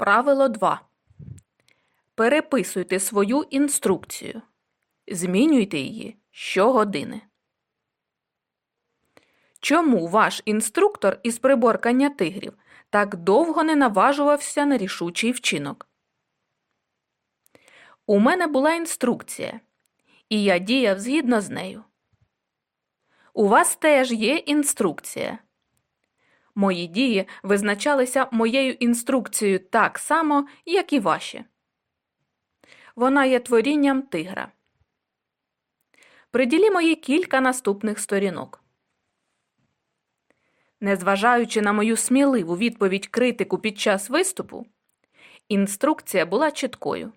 Правило 2. Переписуйте свою інструкцію. Змінюйте її щогодини. Чому ваш інструктор із приборкання тигрів так довго не наважувався на рішучий вчинок? У мене була інструкція, і я діяв згідно з нею. У вас теж є інструкція. Мої дії визначалися моєю інструкцією так само, як і ваші. Вона є творінням тигра. Приділімо їй кілька наступних сторінок. Незважаючи на мою сміливу відповідь критику під час виступу, інструкція була чіткою.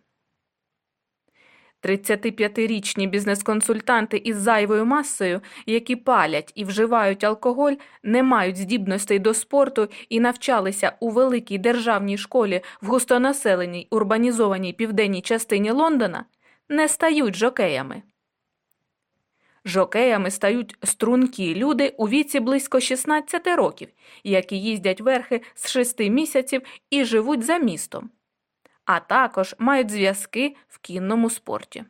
35-річні бізнес-консультанти із зайвою масою, які палять і вживають алкоголь, не мають здібностей до спорту і навчалися у великій державній школі в густонаселеній урбанізованій південній частині Лондона, не стають жокеями. Жокеями стають стрункі люди у віці близько 16 років, які їздять верхи з 6 місяців і живуть за містом а також мають зв'язки в кінному спорті.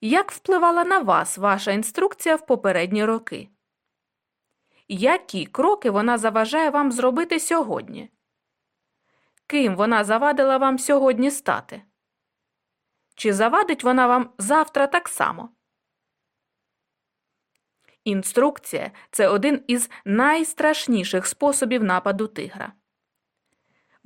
Як впливала на вас ваша інструкція в попередні роки? Які кроки вона заважає вам зробити сьогодні? Ким вона завадила вам сьогодні стати? Чи завадить вона вам завтра так само? Інструкція це один із найстрашніших способів нападу тигра.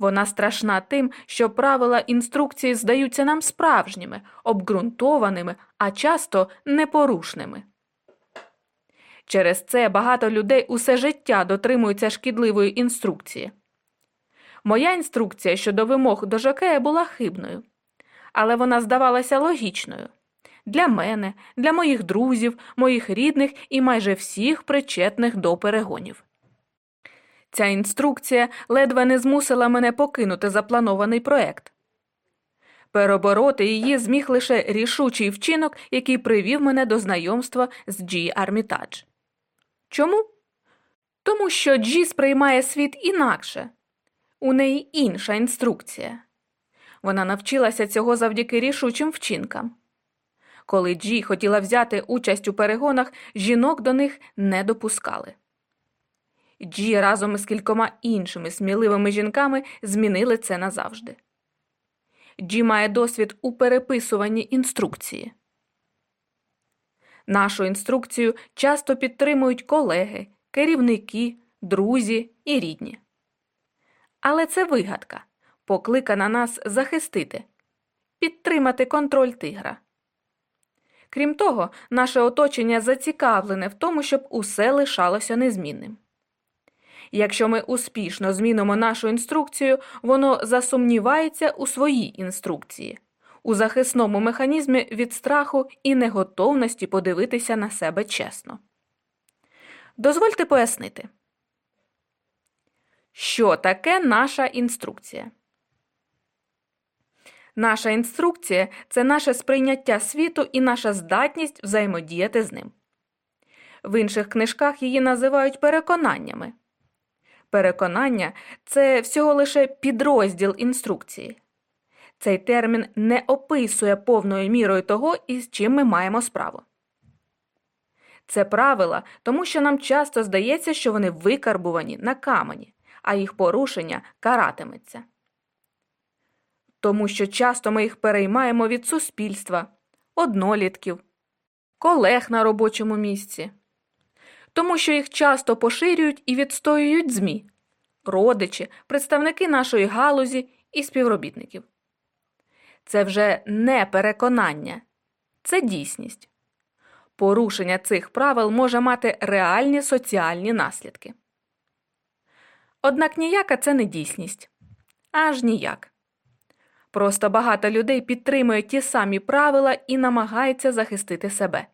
Вона страшна тим, що правила інструкції здаються нам справжніми, обґрунтованими, а часто непорушними. Через це багато людей усе життя дотримуються шкідливої інструкції. Моя інструкція щодо вимог до жокея була хибною, але вона здавалася логічною для мене, для моїх друзів, моїх рідних і майже всіх причетних до перегонів. Ця інструкція ледве не змусила мене покинути запланований проект. Перебороти її зміг лише рішучий вчинок, який привів мене до знайомства з Джі Армітадж. Чому? Тому що Джі сприймає світ інакше, у неї інша інструкція. Вона навчилася цього завдяки рішучим вчинкам. Коли Джі хотіла взяти участь у перегонах, жінок до них не допускали. Джі разом із кількома іншими сміливими жінками змінили це назавжди. Джі має досвід у переписуванні інструкції. Нашу інструкцію часто підтримують колеги, керівники, друзі і рідні. Але це вигадка, покликана нас захистити, підтримати контроль тигра. Крім того, наше оточення зацікавлене в тому, щоб усе лишалося незмінним. Якщо ми успішно змінимо нашу інструкцію, воно засумнівається у своїй інструкції, у захисному механізмі від страху і неготовності подивитися на себе чесно. Дозвольте пояснити, що таке наша інструкція. Наша інструкція це наше сприйняття світу і наша здатність взаємодіяти з ним. В інших книжках її називають переконаннями. Переконання це всього лише підрозділ інструкції. Цей термін не описує повною мірою того, із чим ми маємо справу. Це правила, тому що нам часто здається, що вони викарбувані на камені, а їх порушення каратиметься. Тому що часто ми їх переймаємо від суспільства, однолітків, колег на робочому місці тому що їх часто поширюють і відстоюють ЗМІ, родичі, представники нашої галузі і співробітників. Це вже не переконання, це дійсність. Порушення цих правил може мати реальні соціальні наслідки. Однак ніяка це не дійсність. Аж ніяк. Просто багато людей підтримують ті самі правила і намагаються захистити себе.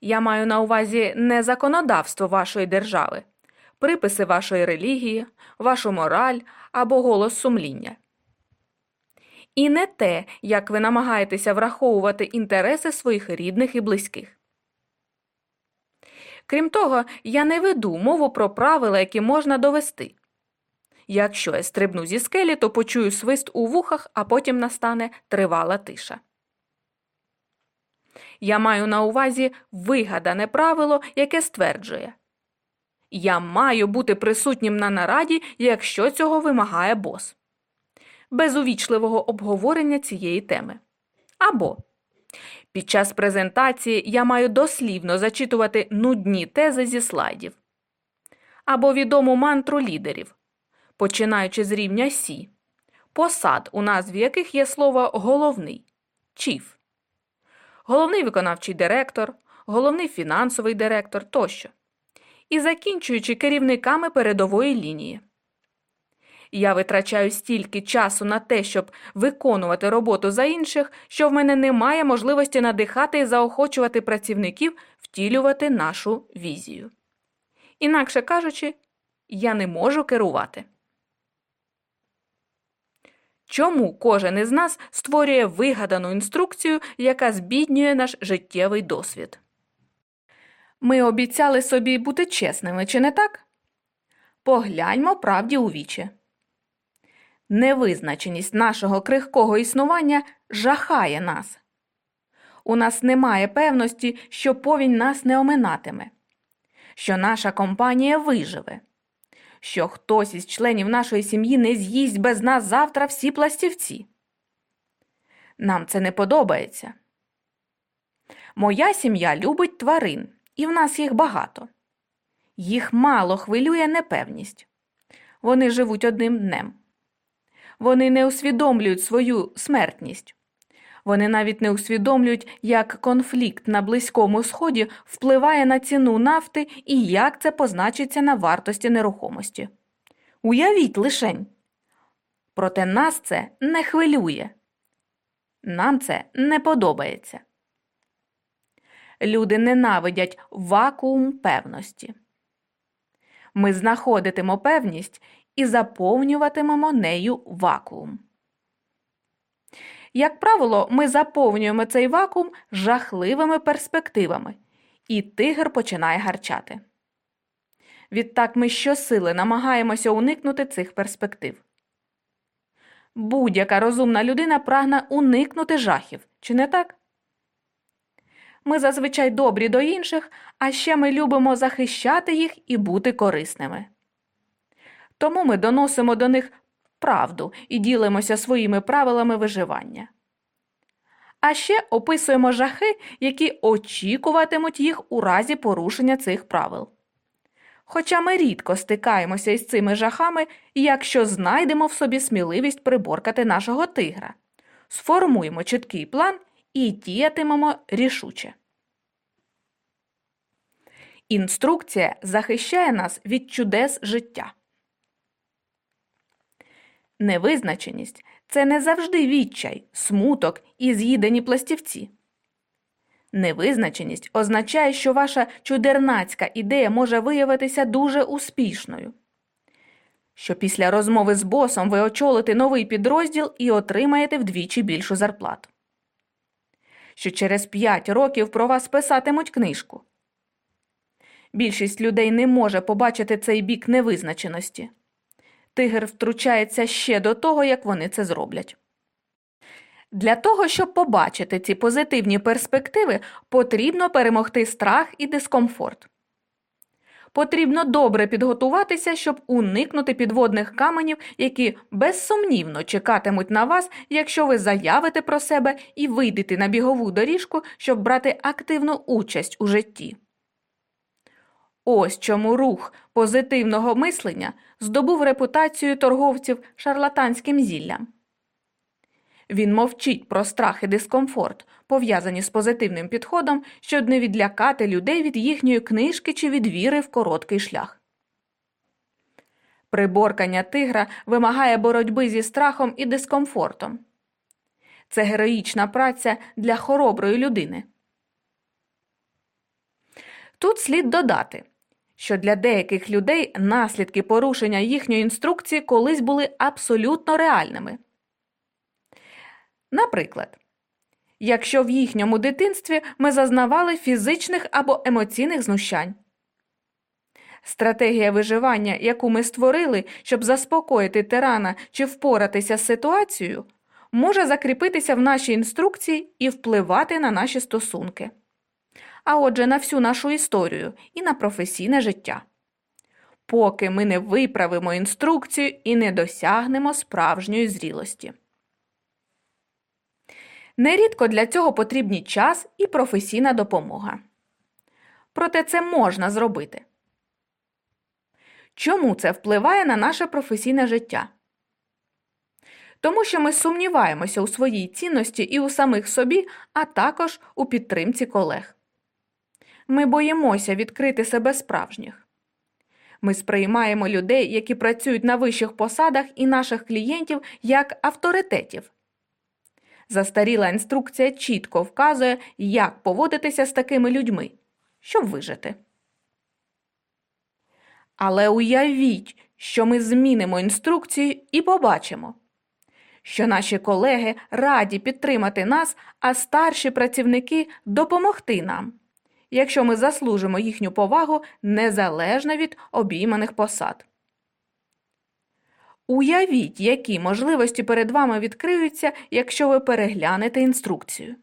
Я маю на увазі не законодавство вашої держави, приписи вашої релігії, вашу мораль або голос сумління. І не те, як ви намагаєтеся враховувати інтереси своїх рідних і близьких. Крім того, я не веду мову про правила, які можна довести, Якщо я стрибну зі скелі, то почую свист у вухах, а потім настане тривала тиша. Я маю на увазі вигадане правило, яке стверджує Я маю бути присутнім на нараді, якщо цього вимагає бос. Без увічливого обговорення цієї теми. Або під час презентації я маю дослівно зачитувати нудні тези зі слайдів. Або відому мантру лідерів, починаючи з рівня Сі, посад, у назві яких є слово головний чіф головний виконавчий директор, головний фінансовий директор тощо, і закінчуючи керівниками передової лінії. Я витрачаю стільки часу на те, щоб виконувати роботу за інших, що в мене немає можливості надихати і заохочувати працівників втілювати нашу візію. Інакше кажучи, я не можу керувати. Чому кожен із нас створює вигадану інструкцію, яка збіднює наш життєвий досвід? Ми обіцяли собі бути чесними, чи не так? Погляньмо правді у вічі. Невизначеність нашого крихкого існування жахає нас. У нас немає певності, що повінь нас не оминатиме, що наша компанія виживе що хтось із членів нашої сім'ї не з'їсть без нас завтра всі пластівці. Нам це не подобається. Моя сім'я любить тварин, і в нас їх багато. Їх мало хвилює непевність. Вони живуть одним днем. Вони не усвідомлюють свою смертність. Вони навіть не усвідомлюють, як конфлікт на Близькому Сході впливає на ціну нафти і як це позначиться на вартості нерухомості. Уявіть лишень. Проте нас це не хвилює. Нам це не подобається. Люди ненавидять вакуум певності. Ми знаходитимо певність і заповнюватимемо нею вакуум. Як правило, ми заповнюємо цей вакуум жахливими перспективами, і тигр починає гарчати. Відтак ми щосили намагаємося уникнути цих перспектив. Будь-яка розумна людина прагне уникнути жахів, чи не так? Ми зазвичай добрі до інших, а ще ми любимо захищати їх і бути корисними. Тому ми доносимо до них правду і ділимося своїми правилами виживання. А ще описуємо жахи, які очікуватимуть їх у разі порушення цих правил. Хоча ми рідко стикаємося із цими жахами, якщо знайдемо в собі сміливість приборкати нашого тигра, сформуємо чіткий план і діятимемо рішуче. Інструкція захищає нас від чудес життя. Невизначеність це не завжди відчай, смуток і з'їдені пластівці. Невизначеність означає, що ваша чудернацька ідея може виявитися дуже успішною. Що після розмови з босом ви очолите новий підрозділ і отримаєте вдвічі більшу зарплату. Що через 5 років про вас писатимуть книжку. Більшість людей не може побачити цей бік невизначеності. Тигр втручається ще до того, як вони це зроблять. Для того, щоб побачити ці позитивні перспективи, потрібно перемогти страх і дискомфорт. Потрібно добре підготуватися, щоб уникнути підводних каменів, які безсумнівно чекатимуть на вас, якщо ви заявите про себе і вийдете на бігову доріжку, щоб брати активну участь у житті. Ось чому рух позитивного мислення здобув репутацію торговців шарлатанським зіллям. Він мовчить про страх і дискомфорт, пов'язані з позитивним підходом, щоб не відлякати людей від їхньої книжки чи від віри в короткий шлях. Приборкання тигра вимагає боротьби зі страхом і дискомфортом. Це героїчна праця для хороброї людини. Тут слід додати, що для деяких людей наслідки порушення їхньої інструкції колись були абсолютно реальними. Наприклад, якщо в їхньому дитинстві ми зазнавали фізичних або емоційних знущань, Стратегія виживання, яку ми створили, щоб заспокоїти тирана чи впоратися з ситуацією, може закріпитися в нашій інструкції і впливати на наші стосунки. А отже, на всю нашу історію і на професійне життя. Поки ми не виправимо інструкцію і не досягнемо справжньої зрілості. Нерідко для цього потрібні час і професійна допомога. Проте це можна зробити. Чому це впливає на наше професійне життя? Тому що ми сумніваємося у своїй цінності і у самих собі, а також у підтримці колег. Ми боїмося відкрити себе справжніх. Ми сприймаємо людей, які працюють на вищих посадах і наших клієнтів як авторитетів. Застаріла інструкція чітко вказує, як поводитися з такими людьми, щоб вижити. Але уявіть, що ми змінимо інструкцію і побачимо, що наші колеги раді підтримати нас, а старші працівники допомогти нам, якщо ми заслужимо їхню повагу незалежно від обійманих посад. Уявіть, які можливості перед вами відкриються, якщо ви переглянете інструкцію.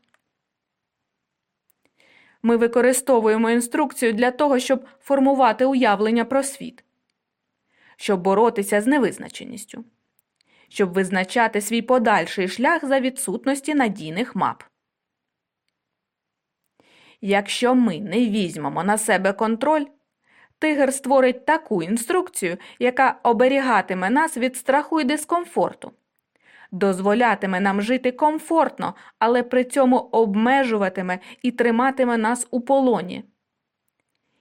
Ми використовуємо інструкцію для того, щоб формувати уявлення про світ, щоб боротися з невизначеністю, щоб визначати свій подальший шлях за відсутності надійних мап. Якщо ми не візьмемо на себе контроль, тигр створить таку інструкцію, яка оберігатиме нас від страху і дискомфорту дозволятиме нам жити комфортно, але при цьому обмежуватиме і триматиме нас у полоні.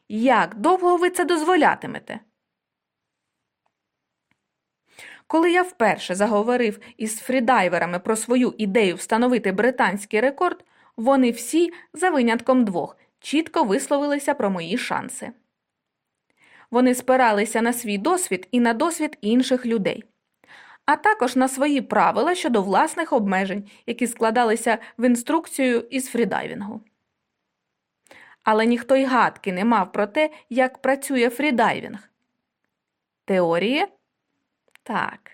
Як довго ви це дозволятимете? Коли я вперше заговорив із фрідайверами про свою ідею встановити британський рекорд, вони всі, за винятком двох, чітко висловилися про мої шанси. Вони спиралися на свій досвід і на досвід інших людей а також на свої правила щодо власних обмежень, які складалися в інструкцію із фрідайвінгу. Але ніхто й гадки не мав про те, як працює фрідайвінг. Теорії? Так.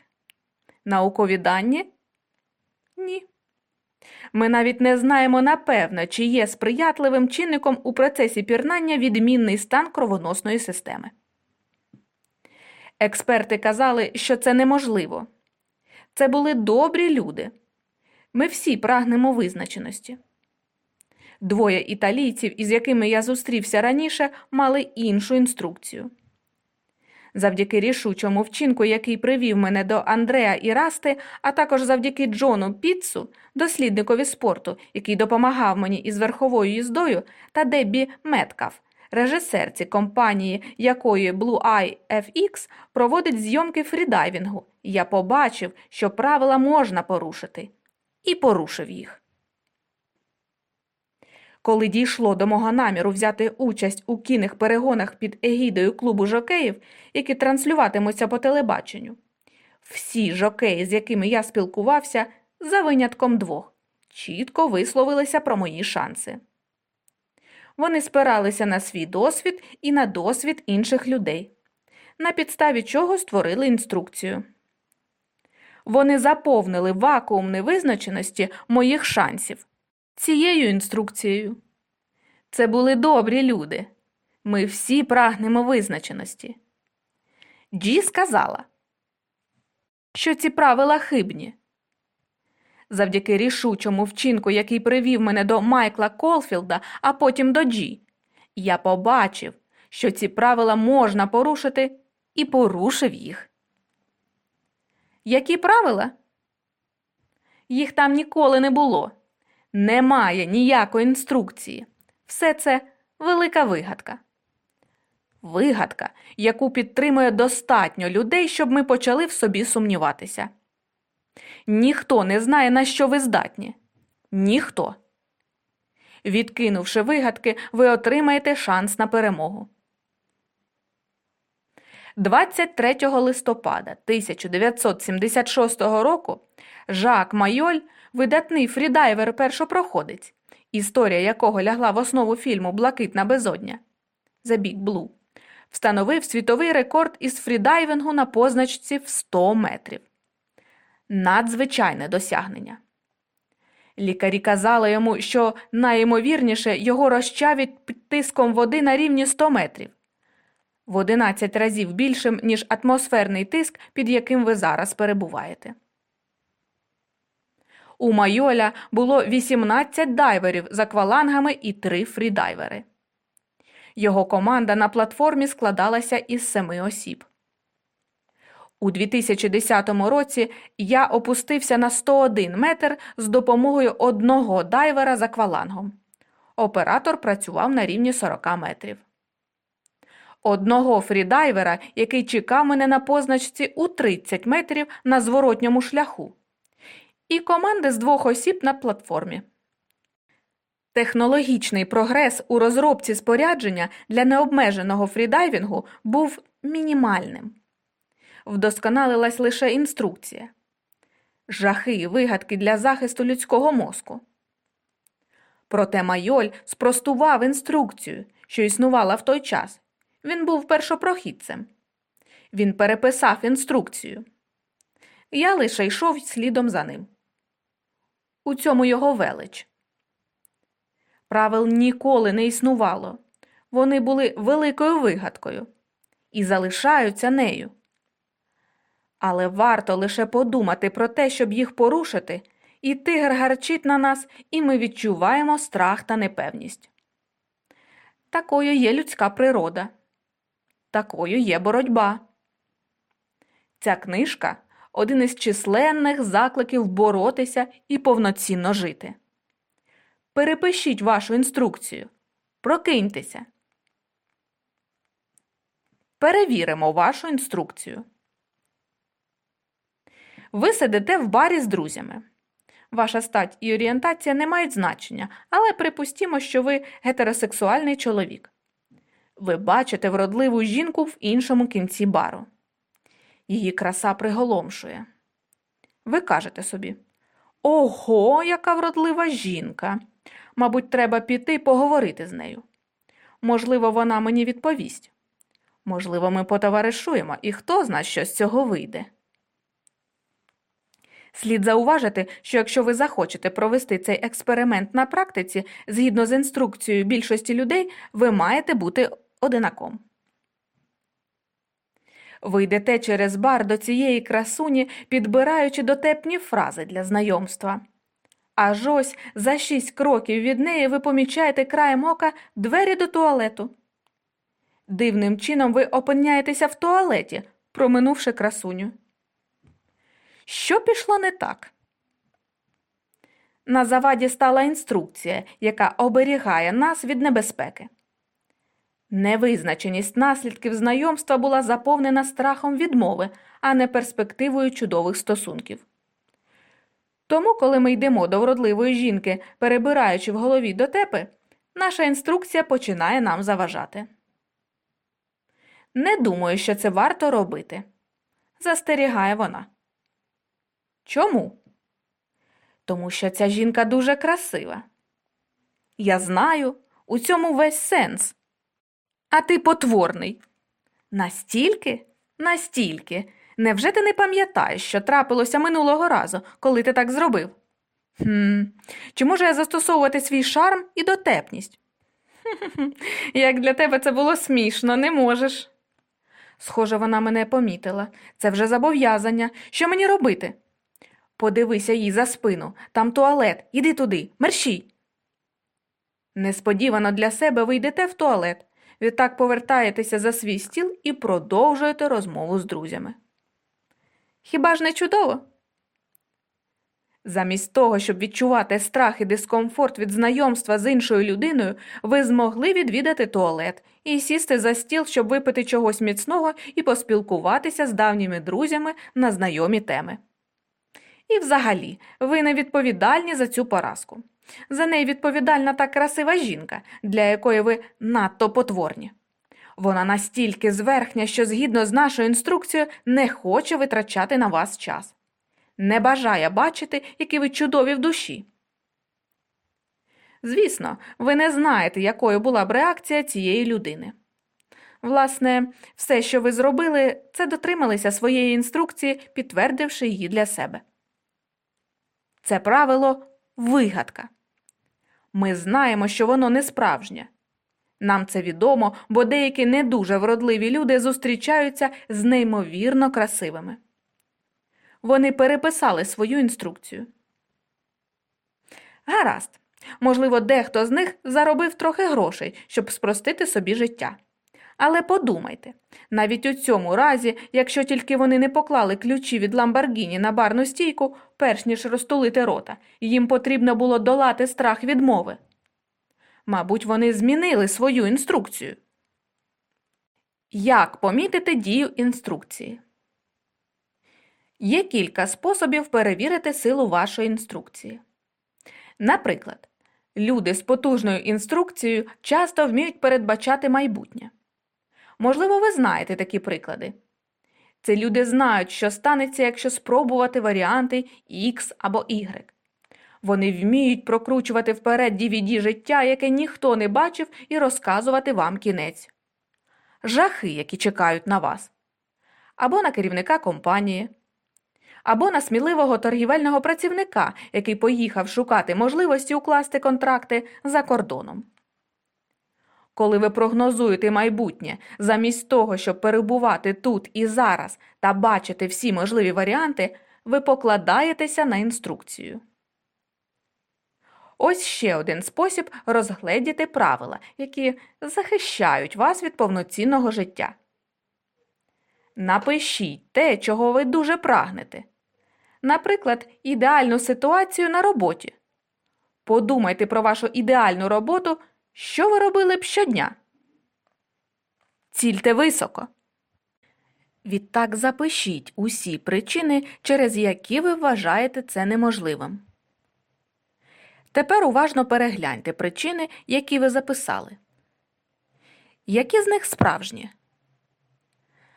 Наукові дані? Ми навіть не знаємо напевно, чи є сприятливим чинником у процесі пірнання відмінний стан кровоносної системи. Експерти казали, що це неможливо. Це були добрі люди. Ми всі прагнемо визначеності. Двоє італійців, із якими я зустрівся раніше, мали іншу інструкцію. Завдяки рішучому вчинку, який привів мене до Андреа і Расти, а також завдяки Джону Піцу, дослідникові спорту, який допомагав мені із верховою їздою, та Деббі Меткаф, режисерці компанії, якої Blue Eye FX проводить зйомки фрідайвінгу, я побачив, що правила можна порушити, і порушив їх. Коли дійшло до мого наміру взяти участь у кінних перегонах під егідою клубу жокеїв, які транслюватимуться по телебаченню, всі жокеї, з якими я спілкувався, за винятком двох, чітко висловилися про мої шанси. Вони спиралися на свій досвід і на досвід інших людей, на підставі чого створили інструкцію. Вони заповнили вакуум невизначеності моїх шансів цією інструкцією. Це були добрі люди. Ми всі прагнемо визначеності. Джі сказала, що ці правила хибні. Завдяки рішучому вчинку, який привів мене до Майкла Колфілда, а потім до Джі, я побачив, що ці правила можна порушити, і порушив їх. Які правила? Їх там ніколи не було. Немає ніякої інструкції. Все це велика вигадка. Вигадка, яку підтримує достатньо людей, щоб ми почали в собі сумніватися. Ніхто не знає, на що ви здатні. Ніхто. Відкинувши вигадки, ви отримаєте шанс на перемогу. 23 листопада 1976 року Жак Майоль, видатний фрідайвер першопроходець, історія якого лягла в основу фільму Блакитна безодня The Big Blue, встановив світовий рекорд із фрідайвингу на позначці в 100 метрів. Надзвичайне досягнення. Лікарі казали йому, що найімовірніше його розчавить під тиском води на рівні 100 метрів в 11 разів більшим, ніж атмосферний тиск, під яким ви зараз перебуваєте. У Майоля було 18 дайверів з аквалангами і 3 фрідайвери. Його команда на платформі складалася із семи осіб. У 2010 році я опустився на 101 метр з допомогою одного дайвера з аквалангом. Оператор працював на рівні 40 метрів. Одного фрідайвера, який чекав мене на позначці у 30 метрів на зворотньому шляху, і команди з двох осіб на платформі. Технологічний прогрес у розробці спорядження для необмеженого фрідайвінгу був мінімальним. Вдосконалилась лише інструкція, жахи і вигадки для захисту людського мозку. Проте Майоль спростував інструкцію, що існувала в той час. Він був першопрохідцем. Він переписав інструкцію. Я лише йшов слідом за ним. У цьому його велич. Правил ніколи не існувало. Вони були великою вигадкою і залишаються нею. Але варто лише подумати про те, щоб їх порушити, і тигр гарчить на нас, і ми відчуваємо страх та непевність. Такою є людська природа, такою є боротьба. Ця книжка один із численних закликів боротися і повноцінно жити. Перепишіть вашу інструкцію. Прокиньтеся. Перевіримо вашу інструкцію. Ви сидите в барі з друзями. Ваша стать і орієнтація не мають значення, але припустімо, що ви гетеросексуальний чоловік. Ви бачите вродливу жінку в іншому кінці бару. Її краса приголомшує. Ви кажете собі Ого, яка вродлива жінка! Мабуть, треба піти поговорити з нею. Можливо, вона мені відповість. Можливо, ми потоваришуємо, і хто зна, що з цього вийде. Слід зауважити, що якщо ви захочете провести цей експеримент на практиці, згідно з інструкцією більшості людей, ви маєте бути одинаком. Ви йдете через бар до цієї красуні, підбираючи дотепні фрази для знайомства. Аж ось за шість кроків від неї ви помічаєте краєм ока двері до туалету. Дивним чином ви опиняєтеся в туалеті, проминувши красуню. Що пішло не так? На заваді стала інструкція, яка оберігає нас від небезпеки. Невизначеність наслідків знайомства була заповнена страхом відмови, а не перспективою чудових стосунків. Тому, коли ми йдемо до вродливої жінки, перебираючи в голові дотепи, наша інструкція починає нам заважати. Не думаю, що це варто робити, застерігає вона. Чому? Тому що ця жінка дуже красива. Я знаю, у цьому весь сенс. А ти потворний. Настільки? Настільки. Невже ти не пам'ятаєш, що трапилося минулого разу, коли ти так зробив? Хм, Чи можу я застосовувати свій шарм і дотепність? Як для тебе це було смішно, не можеш. Схоже, вона мене помітила. Це вже зобов'язання. Що мені робити? Подивися їй за спину, там туалет, іди туди, мерщій. Несподівано для себе ви йдете в туалет. Відтак повертаєтеся за свій стіл і продовжуєте розмову з друзями. Хіба ж не чудово? Замість того, щоб відчувати страх і дискомфорт від знайомства з іншою людиною, ви змогли відвідати туалет і сісти за стіл, щоб випити чогось міцного і поспілкуватися з давніми друзями на знайомі теми. І взагалі, ви не відповідальні за цю поразку. За неї відповідальна та красива жінка, для якої ви надто потворні. Вона настільки зверхня, що згідно з нашою інструкцією не хоче витрачати на вас час, не бажає бачити, які ви чудові в душі. Звісно, ви не знаєте, якою була б реакція цієї людини. Власне, все, що ви зробили, це дотрималися своєї інструкції, підтвердивши її для себе. Це правило вигадка. Ми знаємо, що воно не справжнє. Нам це відомо, бо деякі не дуже вродливі люди зустрічаються з неймовірно красивими. Вони переписали свою інструкцію. Гаразд. Можливо, дехто з них заробив трохи грошей, щоб спростити собі життя. Але подумайте навіть у цьому разі, якщо тільки вони не поклали ключі від Ламборгіні на барну стійку, перш ніж розтулити рота, їм потрібно було долати страх відмови. Мабуть, вони змінили свою інструкцію. Як помітити дію інструкції? Є кілька способів перевірити силу вашої інструкції. Наприклад, люди з потужною інструкцією часто вміють передбачати майбутнє. Можливо, ви знаєте такі приклади. Це люди знають, що станеться, якщо спробувати варіанти X або Y. Вони вміють прокручувати вперед DVD життя, яке ніхто не бачив, і розказувати вам кінець. Жахи, які чекають на вас, або на керівника компанії, або на сміливого торгівельного працівника, який поїхав шукати можливості укласти контракти за кордоном. Коли ви прогнозуєте майбутнє, замість того, щоб перебувати тут і зараз та бачити всі можливі варіанти, ви покладаєтеся на інструкцію. Ось ще один спосіб розгледіти правила, які захищають вас від повноцінного життя. Напишіть те, чого ви дуже прагнете. Наприклад, ідеальну ситуацію на роботі. Подумайте про вашу ідеальну роботу, що ви робили б щодня. Цільте високо. Відтак запишіть усі причини, через які ви вважаєте це неможливим. Тепер уважно перегляньте причини, які ви записали. Які з них справжні?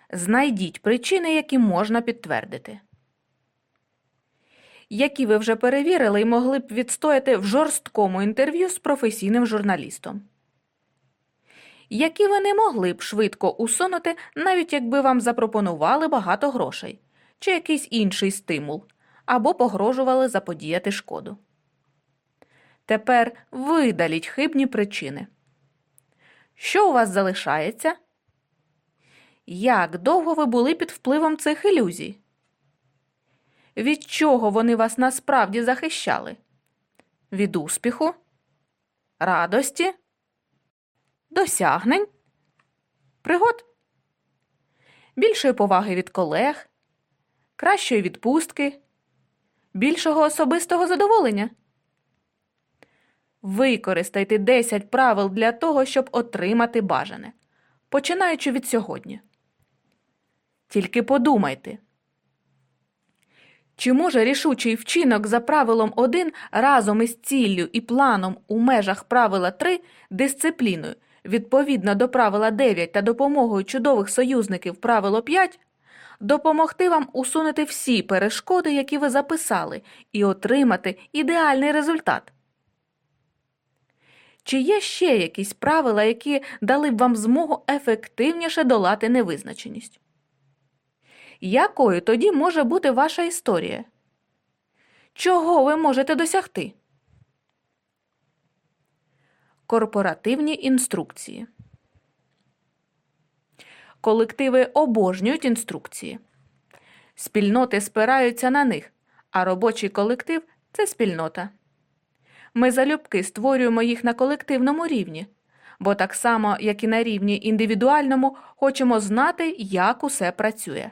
Знайдіть причини, які можна підтвердити. Які ви вже перевірили і могли б відстояти в жорсткому інтерв'ю з професійним журналістом. Які ви не могли б швидко усунути, навіть якби вам запропонували багато грошей чи якийсь інший стимул, або погрожували заподіяти шкоду. Тепер видаліть хибні причини. Що у вас залишається? Як довго ви були під впливом цих ілюзій? Від чого вони вас насправді захищали? Від успіху, радості, досягнень, пригод, більшої поваги від колег, кращої відпустки, більшого особистого задоволення. Використайте 10 правил для того, щоб отримати бажане, починаючи від сьогодні. Тільки подумайте. Чи може рішучий вчинок за правилом 1 разом із ціллю і планом у межах правила 3 дисципліною відповідно до правила 9 та допомогою чудових союзників правило 5 допомогти вам усунути всі перешкоди, які ви записали, і отримати ідеальний результат? Чи є ще якісь правила, які дали б вам змогу ефективніше долати невизначеність? Якою тоді може бути ваша історія? Чого ви можете досягти? Корпоративні інструкції. Колективи обожнюють інструкції. Спільноти спираються на них, а робочий колектив це спільнота. Ми залюбки створюємо їх на колективному рівні, бо так само, як і на рівні індивідуальному, хочемо знати, як усе працює.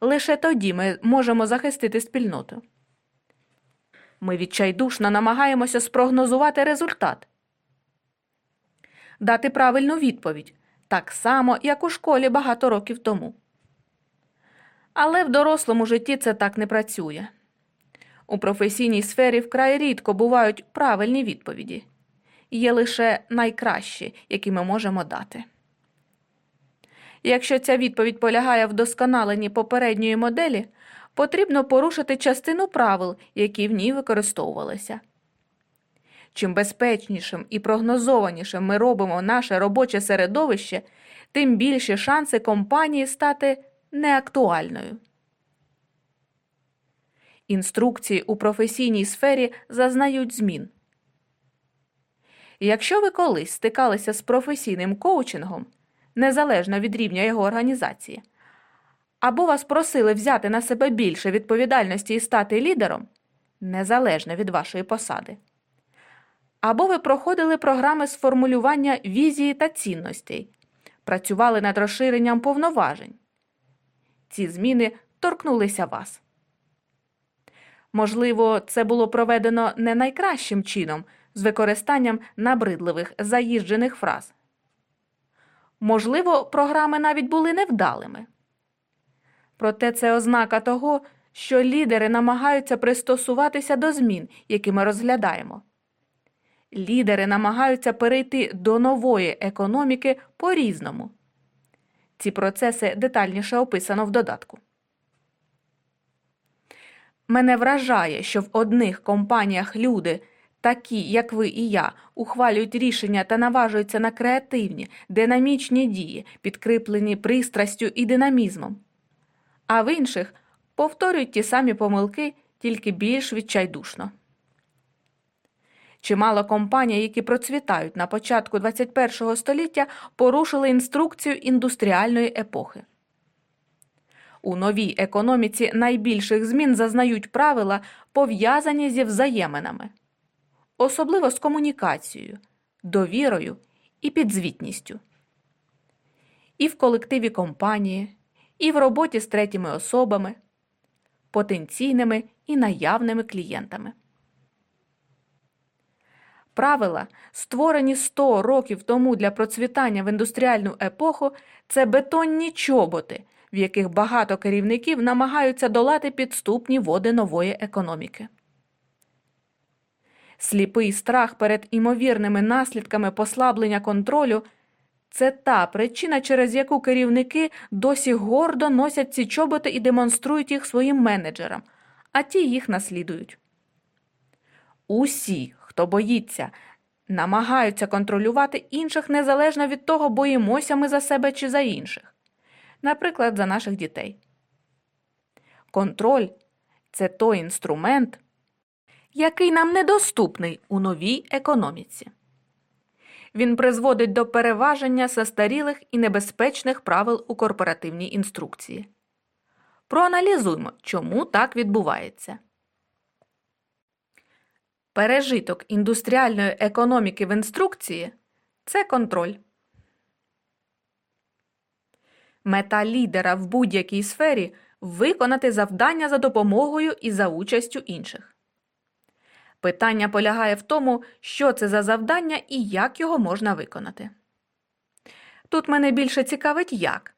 Лише тоді ми можемо захистити спільноту. Ми відчайдушно намагаємося спрогнозувати результат, дати правильну відповідь так само, як у школі багато років тому. Але в дорослому житті це так не працює. У професійній сфері вкрай рідко бувають правильні відповіді, є лише найкращі, які ми можемо дати. Якщо ця відповідь полягає в досконаленні попередньої моделі, потрібно порушити частину правил, які в ній використовувалися. Чим безпечнішим і прогнозованішим ми робимо наше робоче середовище, тим більші шанси компанії стати неактуальною. Інструкції у професійній сфері зазнають змін. Якщо ви колись стикалися з професійним коучингом, незалежно від рівня його організації, або вас просили взяти на себе більше відповідальності і стати лідером, незалежно від вашої посади, або ви проходили програми з формулювання візії та цінностей, працювали над розширенням повноважень. Ці зміни торкнулися вас. Можливо, це було проведено не найкращим чином з використанням набридливих заїжджених фраз. Можливо, програми навіть були невдалими. Проте це ознака того, що лідери намагаються пристосуватися до змін, які ми розглядаємо. Лідери намагаються перейти до нової економіки по різному. Ці процеси детальніше описано в додатку. Мене вражає, що в одних компаніях люди, такі як ви і я, ухвалюють рішення та наважуються на креативні, динамічні дії, підкріплені пристрастю і динамізмом, а в інших повторюють ті самі помилки, тільки більш відчайдушно. Чимало компаній, які процвітають на початку ХХ століття, порушили інструкцію індустріальної епохи. У новій економіці найбільших змін зазнають правила, пов'язані зі взаєминами, особливо з комунікацією, довірою і підзвітністю. І в колективі компанії, і в роботі з третіми особами, потенційними і наявними клієнтами. Правила, створені 100 років тому для процвітання в індустріальну епоху, це бетонні чоботи, в яких багато керівників намагаються долати підступні води нової економіки. Сліпий страх перед імовірними наслідками послаблення контролю це та причина, через яку керівники досі гордо носять ці чоботи і демонструють їх своїм менеджерам, а ті їх наслідують. Усі, хто боїться, намагаються контролювати інших незалежно від того, боїмося ми за себе чи за інших, наприклад, за наших дітей. Контроль це той інструмент, який нам недоступний у новій економіці. Він призводить до переваження застарілих і небезпечних правил у корпоративній інструкції. Проаналізуймо, чому так відбувається. Пережиток індустріальної економіки в інструкції це контроль. Мета лідера в будь-якій сфері виконати завдання за допомогою і за участю інших. Питання полягає в тому, що це за завдання і як його можна виконати. Тут мене більше цікавить як.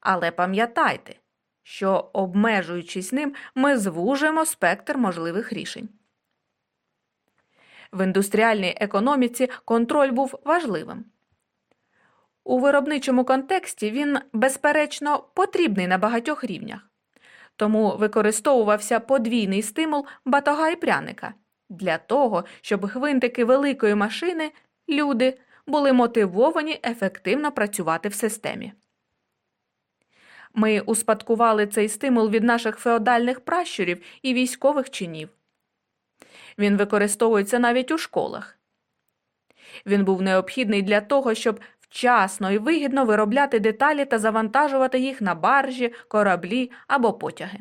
Але пам'ятайте, що, обмежуючись ним, ми звужуємо спектр можливих рішень. В індустріальній економіці контроль був важливим. У виробничому контексті він, безперечно, потрібний на багатьох рівнях, тому використовувався подвійний стимул батога і пряника для того, щоб гвинтики великої машини, люди, були мотивовані ефективно працювати в системі. Ми успадкували цей стимул від наших феодальних пращурів і військових чинів. Він використовується навіть у школах. Він був необхідний для того, щоб вчасно і вигідно виробляти деталі та завантажувати їх на баржі, кораблі або потяги.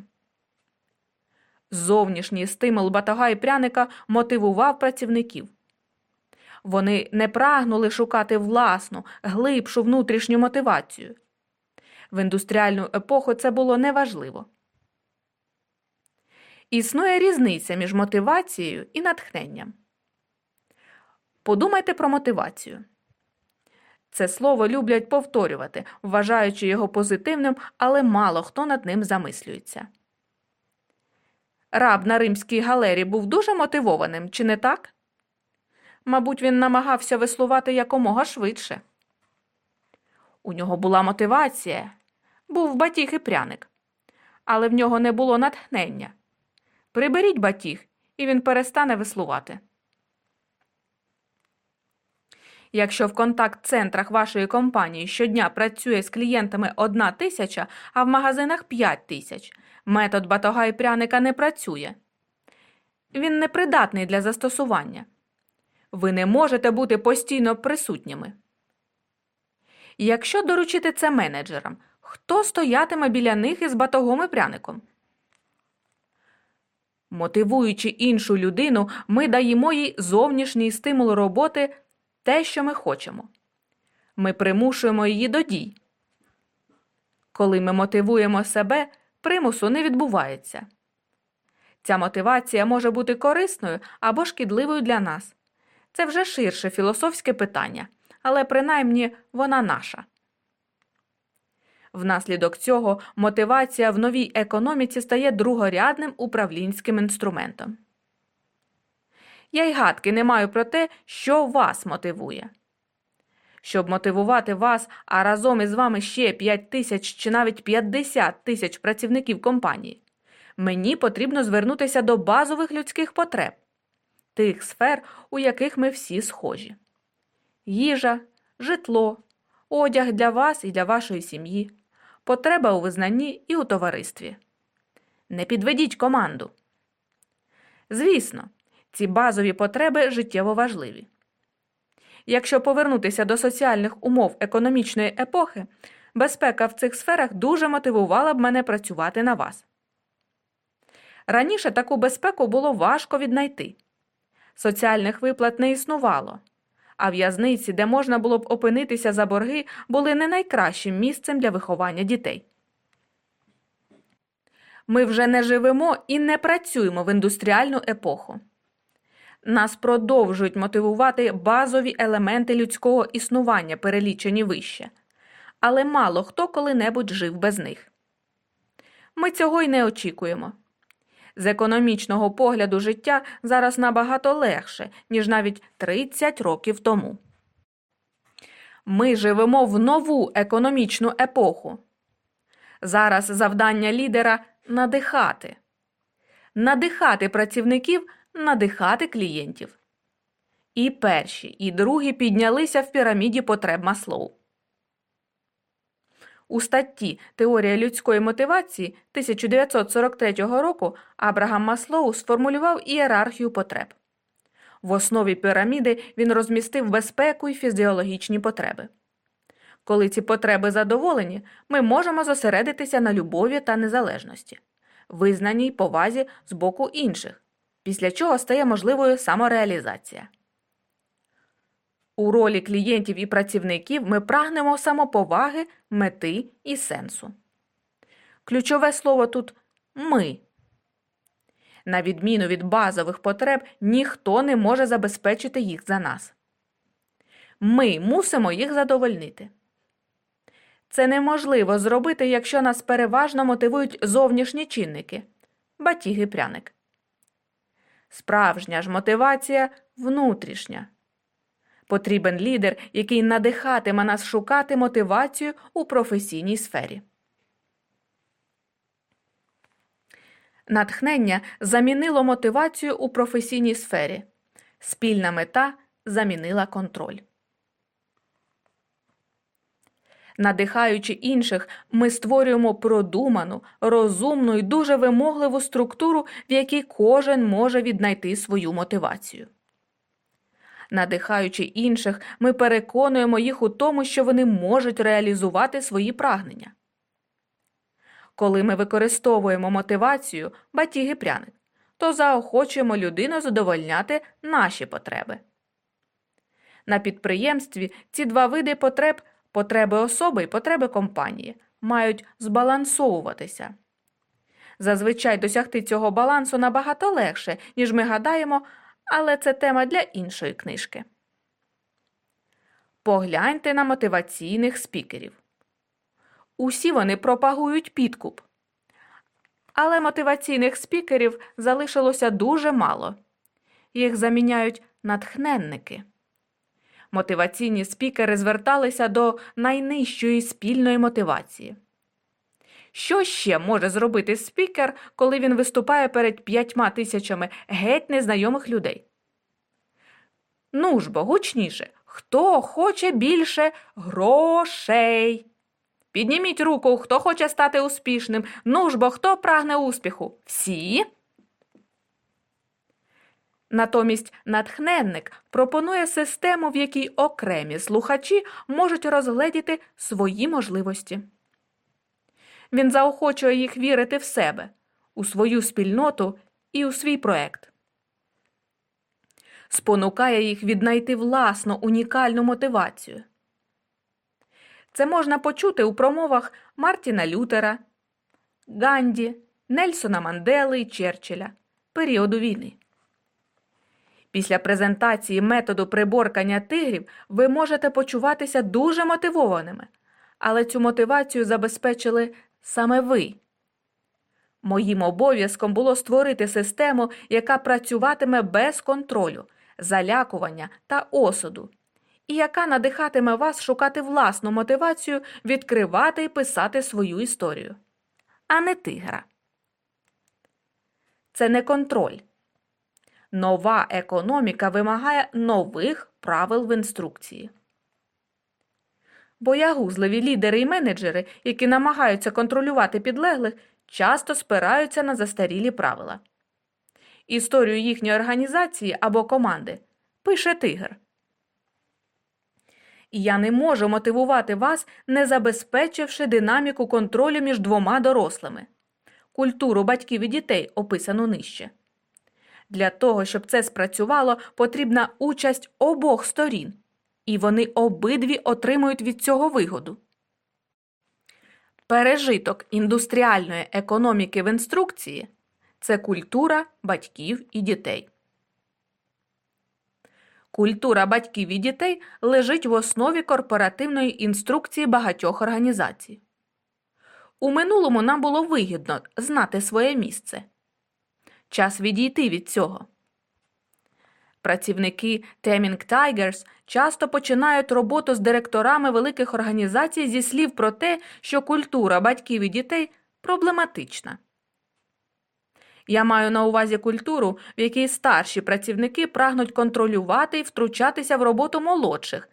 Зовнішній стимул батага і пряника мотивував працівників. Вони не прагнули шукати власну, глибшу внутрішню мотивацію. В індустріальну епоху це було неважливо. Існує різниця між мотивацією і натхненням. Подумайте про мотивацію. Це слово люблять повторювати, вважаючи його позитивним, але мало хто над ним замислюється. Раб на римській галері був дуже мотивованим, чи не так? Мабуть, він намагався веслувати якомога швидше. У нього була мотивація, був батіг і пряник, але в нього не було натхнення. Приберіть батіг, і він перестане веслувати. Якщо в контакт-центрах вашої компанії щодня працює з клієнтами одна тисяча, а в магазинах 5 тисяч, метод батога і пряника не працює. Він непридатний для застосування. Ви не можете бути постійно присутніми. Якщо доручити це менеджерам, хто стоятиме біля них із батогом і пряником? Мотивуючи іншу людину, ми даємо їй зовнішній стимул роботи те, що ми хочемо. Ми примушуємо її до дій. Коли ми мотивуємо себе, примусу не відбувається. Ця мотивація може бути корисною або шкідливою для нас. Це вже ширше філософське питання, але принаймні вона наша. Внаслідок цього мотивація в новій економіці стає другорядним управлінським інструментом. Я й гадки не маю про те, що вас мотивує. Щоб мотивувати вас, а разом із вами ще 5 тисяч чи навіть 50 тисяч працівників компанії, мені потрібно звернутися до базових людських потреб, тих сфер, у яких ми всі схожі: їжа, житло, одяг для вас і для вашої сім'ї, потреба у визнанні і у товаристві. Не підведіть команду. Звісно, ці базові потреби життєво важливі. Якщо повернутися до соціальних умов економічної епохи, безпека в цих сферах дуже мотивувала б мене працювати на вас. Раніше таку безпеку було важко віднайти. Соціальних виплат не існувало, а в'язниці, де можна було б опинитися за борги, були не найкращим місцем для виховання дітей. Ми вже не живемо і не працюємо в індустріальну епоху. Нас продовжують мотивувати базові елементи людського існування, перелічені вище, але мало хто коли-небудь жив без них. Ми цього й не очікуємо. З економічного погляду життя зараз набагато легше, ніж навіть 30 років тому. Ми живемо в нову економічну епоху. Зараз завдання лідера надихати, надихати працівників, надихати клієнтів. І перші, і другі піднялися в піраміді потреб Маслоу. У статті Теорія людської мотивації 1943 року Абрагам Маслоу сформулював ієрархію потреб. В основі піраміди він розмістив безпеку і фізіологічні потреби. Коли ці потреби задоволені, ми можемо зосередитися на любові та незалежності, визнаній повазі з боку інших, після чого стає можливою самореалізація. У ролі клієнтів і працівників ми прагнемо самоповаги, мети і сенсу. Ключове слово тут ми. На відміну від базових потреб, ніхто не може забезпечити їх за нас. Ми мусимо їх задовольнити. Це неможливо зробити, якщо нас переважно мотивують зовнішні чинники батіг і пряник. Справжня ж мотивація внутрішня. Потрібен лідер, який надихатиме нас шукати мотивацію у професійній сфері. Натхнення замінило мотивацію у професійній сфері. Спільна мета замінила контроль. Надихаючи інших, ми створюємо продуману, розумну і дуже вимогливу структуру, в якій кожен може віднайти свою мотивацію. Надихаючи інших, ми переконуємо їх у тому, що вони можуть реалізувати свої прагнення. Коли ми використовуємо мотивацію батіги пряник, то заохочуємо людину задовольняти наші потреби. На підприємстві ці два види потреб потреби особи і потреби компанії мають збалансовуватися. Зазвичай досягти цього балансу набагато легше, ніж ми гадаємо, але це тема для іншої книжки. Погляньте на мотиваційних спікерів. Усі вони пропагують підкуп. Але мотиваційних спікерів залишилося дуже мало. Їх заміняють натхненники. Мотиваційні спікери зверталися до найнижчої спільної мотивації. Що ще може зробити спікер, коли він виступає перед п'ятьма тисячами геть незнайомих людей? Ну ж бо гучніше, Хто хоче більше грошей? Підніміть руку, хто хоче стати успішним. Ну ж бо хто прагне успіху? Всі? Натомість натхненник пропонує систему, в якій окремі слухачі можуть розгледіти свої можливості. Він заохочує їх вірити в себе, у свою спільноту і у свій проект. Спонукає їх віднайти власну унікальну мотивацію. Це можна почути у промовах Мартіна Лютера, Ганді, Нельсона Мандели і Черчилля періоду війни. Після презентації методу приборкання тигрів ви можете почуватися дуже мотивованими, але цю мотивацію забезпечили саме ви. Моїм обов'язком було створити систему, яка працюватиме без контролю, залякування та осуду, і яка надихатиме вас шукати власну мотивацію, відкривати і писати свою історію, а не тигра. Це не контроль. Нова економіка вимагає нових правил в інструкції. Боягузливі лідери і менеджери, які намагаються контролювати підлеглих, часто спираються на застарілі правила. Історію їхньої організації або команди пише тигр. Я не можу мотивувати вас, не забезпечивши динаміку контролю між двома дорослими, культуру батьків і дітей, описану нижче. Для того, щоб це спрацювало, потрібна участь обох сторін, і вони обидві отримують від цього вигоду. Пережиток індустріальної економіки в інструкції це культура батьків і дітей. Культура батьків і дітей лежить в основі корпоративної інструкції багатьох організацій. У минулому нам було вигідно знати своє місце. Час відійти від цього. Працівники Teming Tigers часто починають роботу з директорами великих організацій зі слів про те, що культура батьків і дітей проблематична. Я маю на увазі культуру, в якій старші працівники прагнуть контролювати і втручатися в роботу молодших,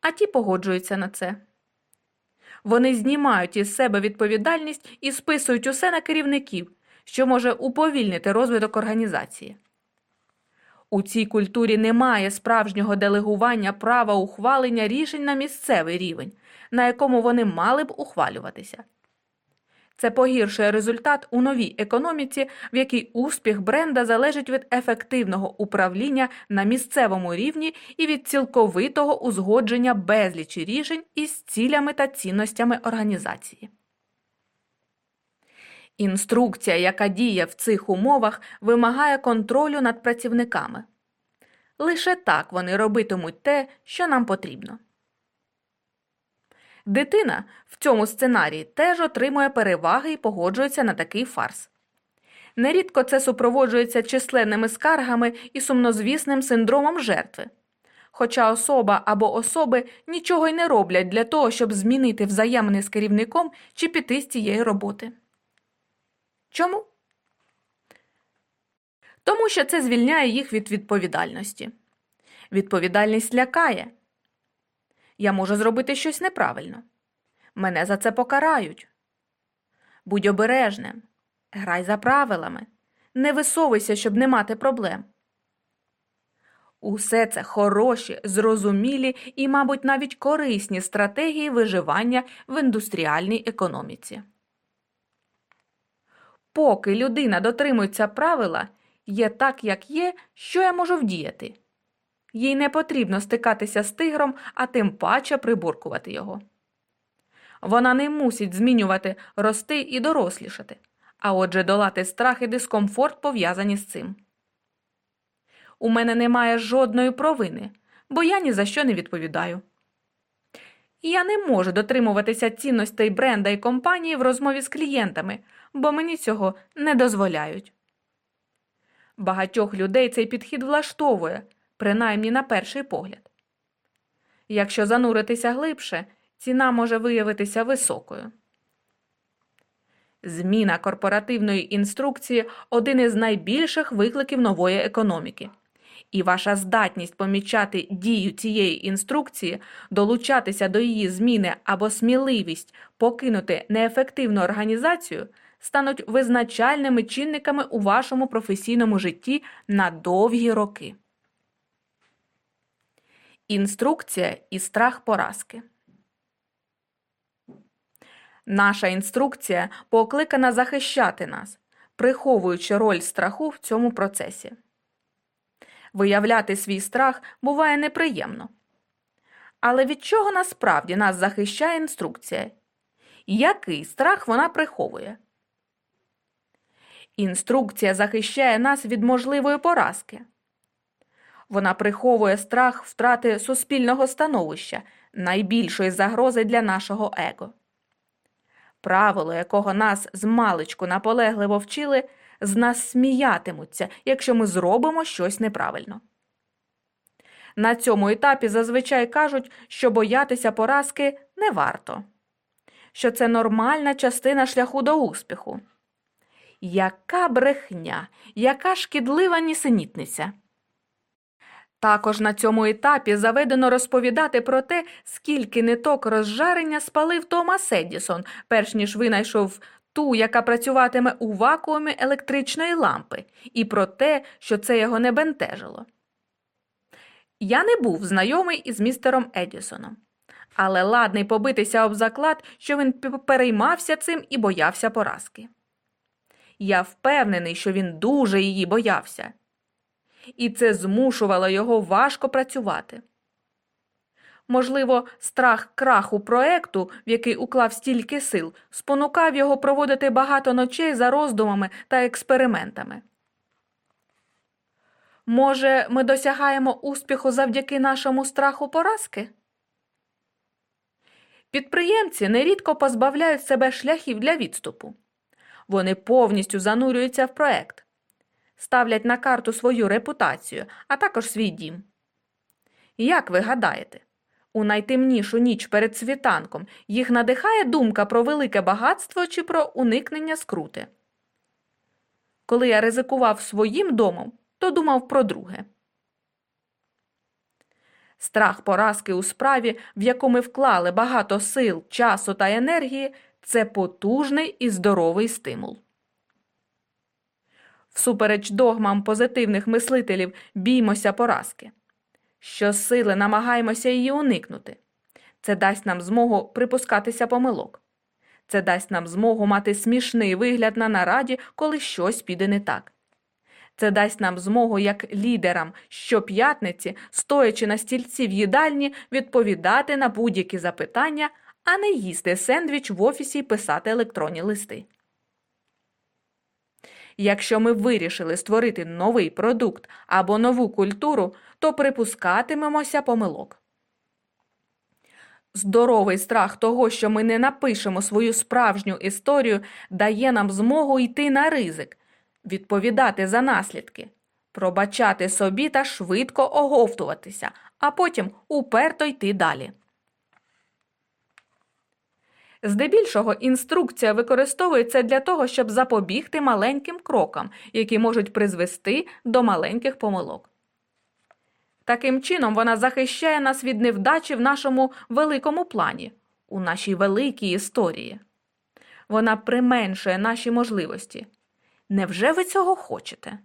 а ті погоджуються на це. Вони знімають із себе відповідальність і списують усе на керівників, що може уповільнити розвиток організації. У цій культурі немає справжнього делегування права ухвалення рішень на місцевий рівень, на якому вони мали б ухвалюватися. Це погіршує результат у новій економіці, в якій успіх бренда залежить від ефективного управління на місцевому рівні і від цілковитого узгодження безлічі рішень із цілями та цінностями організації. Інструкція, яка діє в цих умовах, вимагає контролю над працівниками. Лише так вони робитимуть те, що нам потрібно. Дитина в цьому сценарії теж отримує переваги і погоджується на такий фарс. Нерідко це супроводжується численними скаргами і сумнозвісним синдромом жертви. Хоча особа або особи нічого й не роблять для того, щоб змінити взаємини з керівником чи піти з цієї роботи. Чому? Тому що це звільняє їх від відповідальності. Відповідальність лякає. Я можу зробити щось неправильно. Мене за це покарають. Будь обережним, грай за правилами, не висовуйся, щоб не мати проблем. Усе це хороші, зрозумілі і, мабуть, навіть корисні стратегії виживання в індустріальній економіці. Поки людина дотримується правила, є так, як є, що я можу вдіяти. Їй не потрібно стикатися з тигром, а тим паче приборкувати його. Вона не мусить змінювати, рости і дорослішати, а отже, долати страх і дискомфорт пов'язані з цим. У мене немає жодної провини, бо я ні за що не відповідаю. Я не можу дотримуватися цінностей бренда і компанії в розмові з клієнтами, бо мені цього не дозволяють. Багатьох людей цей підхід влаштовує, принаймні на перший погляд. Якщо зануритися глибше, ціна може виявитися високою. Зміна корпоративної інструкції один із найбільших викликів нової економіки, і ваша здатність помічати дію цієї інструкції, долучатися до її зміни або сміливість покинути неефективну організацію стануть визначальними чинниками у вашому професійному житті на довгі роки. Інструкція і страх поразки. Наша інструкція покликана захищати нас, приховуючи роль страху в цьому процесі. Виявляти свій страх буває неприємно. Але від чого насправді нас захищає інструкція? Який страх вона приховує? Інструкція захищає нас від можливої поразки. Вона приховує страх втрати суспільного становища, найбільшої загрози для нашого его. Правило, якого нас з маличку наполегливо вчили, з нас сміятимуться, якщо ми зробимо щось неправильно. На цьому етапі зазвичай кажуть, що боятися поразки не варто, що це нормальна частина шляху до успіху. Яка брехня, яка шкідлива нісенітниця. Також на цьому етапі заведено розповідати про те, скільки ниток розжарення спалив Томас Едісон, перш ніж винайшов ту, яка працюватиме у вакуумі електричної лампи, і про те, що це його не бентежило. Я не був знайомий із містером Едісоном, але ладний побитися об заклад, що він переймався цим і боявся поразки. Я впевнений, що він дуже її боявся і це змушувало його важко працювати. Можливо, страх краху проекту, в який уклав стільки сил, спонукав його проводити багато ночей за роздумами та експериментами. Може, ми досягаємо успіху завдяки нашому страху поразки? Підприємці нерідко позбавляють себе шляхів для відступу. Вони повністю занурюються в проект ставлять на карту свою репутацію, а також свій дім. Як ви гадаєте, у найтемнішу ніч перед світанком їх надихає думка про велике багатство чи про уникнення скрути? Коли я ризикував своїм домом, то думав про друге. Страх поразки у справі, в яку ми вклали багато сил, часу та енергії, це потужний і здоровий стимул. Всупереч догмам позитивних мислителів біймося поразки. Щосили намагаємося її уникнути. Це дасть нам змогу припускатися помилок. Це дасть нам змогу мати смішний вигляд на нараді, коли щось піде не так. Це дасть нам змогу як лідерам щоп'ятниці, стоячи на стільці в їдальні, відповідати на будь-які запитання, а не їсти сендвіч в офісі і писати електронні листи. Якщо ми вирішили створити новий продукт або нову культуру, то припускатимемося помилок. Здоровий страх того, що ми не напишемо свою справжню історію, дає нам змогу йти на ризик, відповідати за наслідки, пробачати собі та швидко оговтуватися, а потім уперто йти далі. Здебільшого інструкція використовується для того, щоб запобігти маленьким крокам, які можуть призвести до маленьких помилок. Таким чином, вона захищає нас від невдачі в нашому великому плані, у нашій великій історії. Вона применшує наші можливості. Невже ви цього хочете?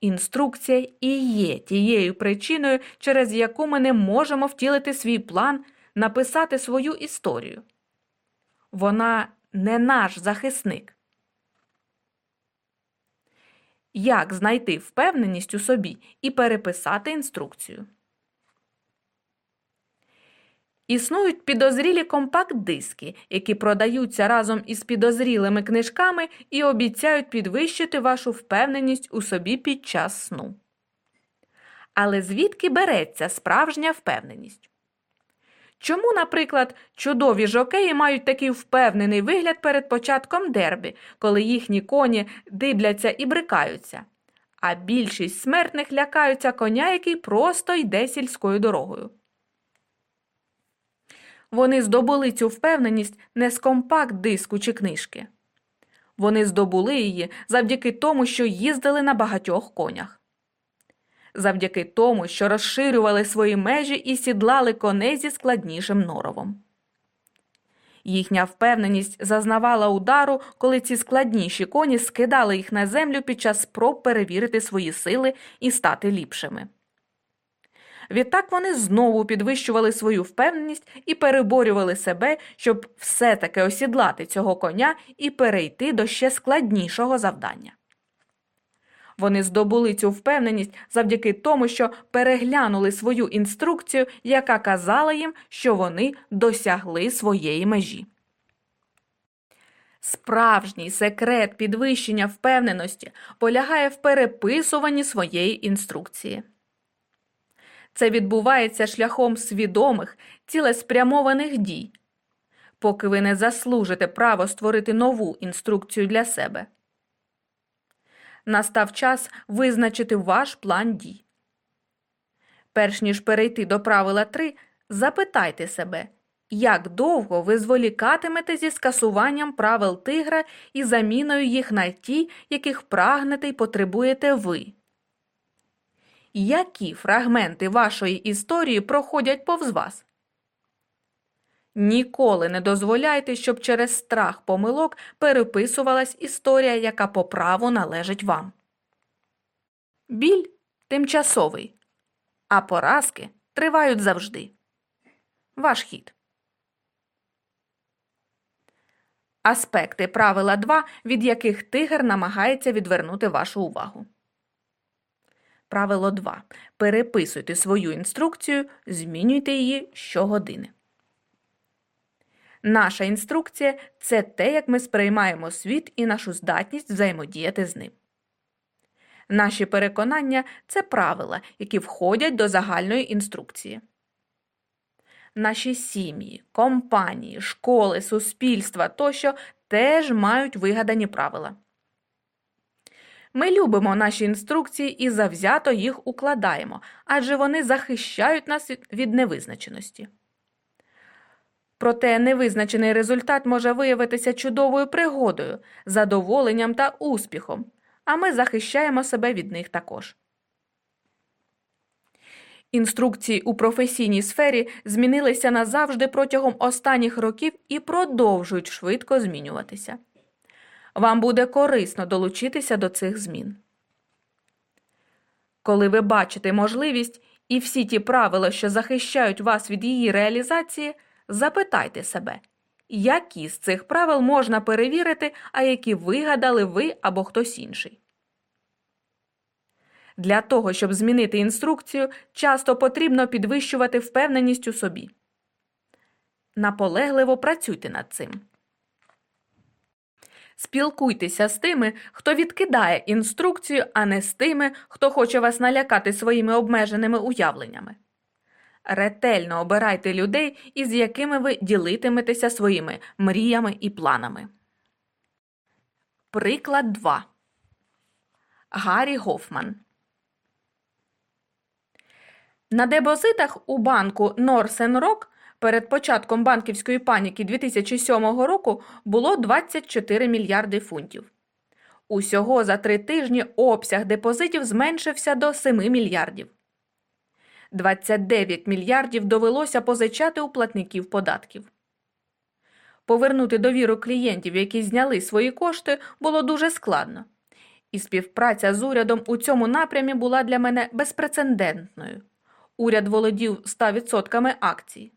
Інструкція і є тією причиною, через яку ми не можемо втілити свій план, написати свою історію вона не наш захисник. Як знайти впевненість у собі і переписати інструкцію? Існують підозрілі компакт-диски, які продаються разом із підозрілими книжками і обіцяють підвищити вашу впевненість у собі під час сну. Але звідки береться справжня впевненість? Чому, наприклад, чудові жокеї мають такий впевнений вигляд перед початком дербі, коли їхні коні дибляться і брикаються, а більшість смертних лякаються коня, який просто йде сільською дорогою? Вони здобули цю впевненість не з компакт диску чи книжки. Вони здобули її завдяки тому, що їздили на багатьох конях. Завдяки тому, що розширювали свої межі і сідлали коней зі складнішим норовом. Їхня впевненість зазнавала удару, коли ці складніші коні скидали їх на землю під час спроб перевірити свої сили і стати ліпшими. Відтак вони знову підвищували свою впевненість і переборювали себе, щоб все таки осідлати цього коня і перейти до ще складнішого завдання. Вони здобули цю впевненість завдяки тому, що переглянули свою інструкцію, яка казала їм, що вони досягли своєї межі. Справжній секрет підвищення впевненості полягає в переписуванні своєї інструкції. Це відбувається шляхом свідомих, цілеспрямованих дій, поки ви не заслужите право створити нову інструкцію для себе. Настав час визначити ваш план дій. Перш ніж перейти до правила 3, запитайте себе, як довго ви зволікатимете зі скасуванням правил тигра і заміною їх на ті, яких прагнете й потребуєте ви. Які фрагменти вашої історії проходять повз вас? Ніколи не дозволяйте, щоб через страх помилок переписувалась історія, яка по праву належить вам. Біль тимчасовий, а поразки тривають завжди. Ваш хід. Аспекти правила 2, від яких тигр намагається відвернути вашу увагу. Правило 2. Переписуйте свою інструкцію, змінюйте її щогодини. Наша інструкція це те, як ми сприймаємо світ і нашу здатність взаємодіяти з ним. Наші переконання це правила, які входять до загальної інструкції. Наші сім'ї, компанії, школи, суспільства тощо теж мають вигадані правила. Ми любимо наші інструкції і завзято їх укладаємо, адже вони захищають нас від невизначеності. Проте невизначений результат може виявитися чудовою пригодою, задоволенням та успіхом, а ми захищаємо себе від них також. Інструкції у професійній сфері змінилися назавжди протягом останніх років і продовжують швидко змінюватися. Вам буде корисно долучитися до цих змін. Коли ви бачите можливість і всі ті правила, що захищають вас від її реалізації, запитайте себе, які з цих правил можна перевірити, а які вигадали ви або хтось інший. Для того, щоб змінити інструкцію, часто потрібно підвищувати впевненість у собі. Наполегливо працюйте над цим. Спілкуйтеся з тими, хто відкидає інструкцію, а не з тими, хто хоче вас налякати своїми обмеженими уявленнями. Ретельно обирайте людей, із якими ви ділитиметеся своїми мріями і планами. Приклад 2. Гаррі Гофман На депозитах у банку Northern Rock перед початком банківської паніки 2007 року було 24 мільярди фунтів. Усього за три тижні обсяг депозитів зменшився до 7 мільярдів. 29 мільярдів довелося позичати у платників податків. Повернути довіру клієнтів, які зняли свої кошти, було дуже складно, і співпраця з урядом у цьому напрямі була для мене безпрецедентною. Уряд володів 100% акцій.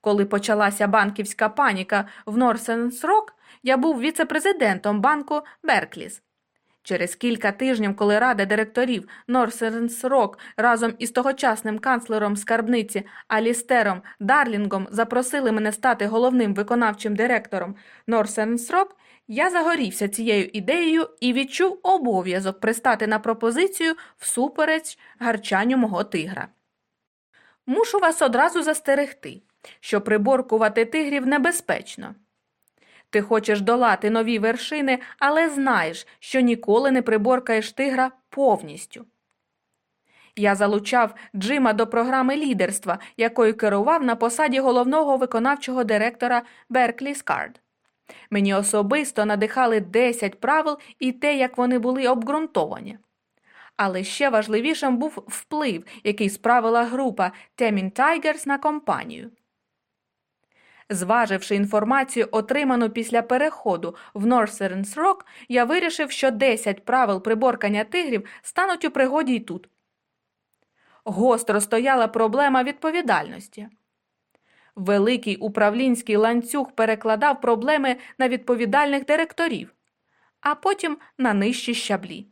Коли почалася банківська паніка в Норсенс Рок, я був віце-президентом банку Беркліс. Через кілька тижнів, коли рада директорів Норсенс Рок разом із тогочасним канцлером скарбниці Алістером Дарлінгом запросили мене стати головним виконавчим директором Норсенс Рок, я загорівся цією ідеєю і відчув обов'язок пристати на пропозицію всупереч гарчанню мого тигра. Мушу вас одразу застерегти, що приборкувати тигрів небезпечно. Ти хочеш долати нові вершини, але знаєш, що ніколи не приборкаєш тигра повністю. Я залучав Джима до програми лідерства, якою керував на посаді головного виконавчого директора Barclaycard. Мені особисто надихали 10 правил і те, як вони були обґрунтовані. Але ще важливішим був вплив, який справила група Taming Tigers на компанію. Зваживши інформацію, отриману після переходу в Northern Rock, я вирішив, що 10 правил приборкання тигрів стануть у пригоді й тут. Гостро стояла проблема відповідальності. Великий управлінський ланцюг перекладав проблеми на відповідальних директорів, а потім на нижчі щаблі.